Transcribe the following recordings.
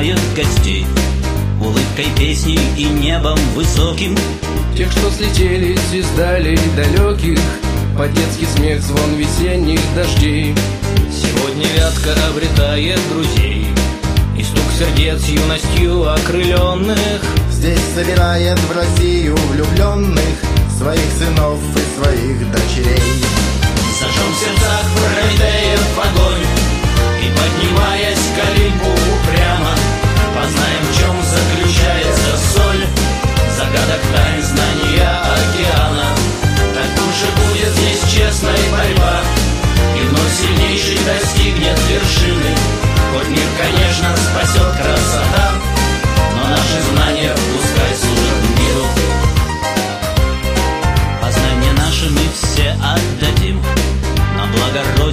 яркой песней и небом высоким. Тех, что слетели с звездалей далеких Под детский смех звон весенних дождей. Сегодня вятка обретает друзей И стук сердец юностью окрыленных. Здесь собирает в Россию влюбленных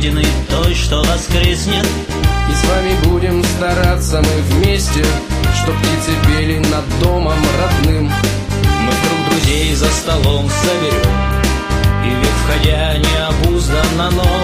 Родины той, что воскреснет. И с вами будем стараться мы вместе Чтоб птицы пели над домом родным. Мы вдруг друзей за столом соберем И век входя необузданно новый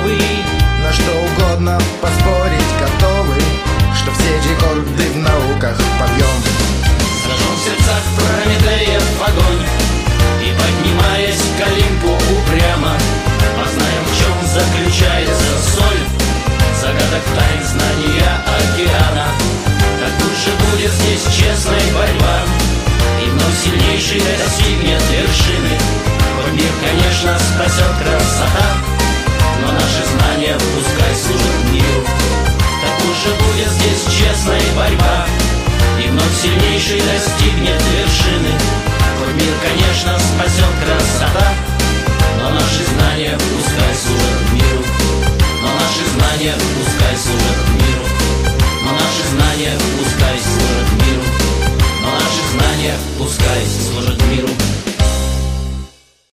вершины достигнет вершины. Хоть мир, конечно, спасет красота Но наши знания пускай служат миру. Так лучше будет здесь честная борьба И вновь сильнейший достигнет вершины. Хоть мир, конечно, спасет красота Но наши знания пускай служат миру. Но наши знания пускай служат миру. Но наши знания пускай служат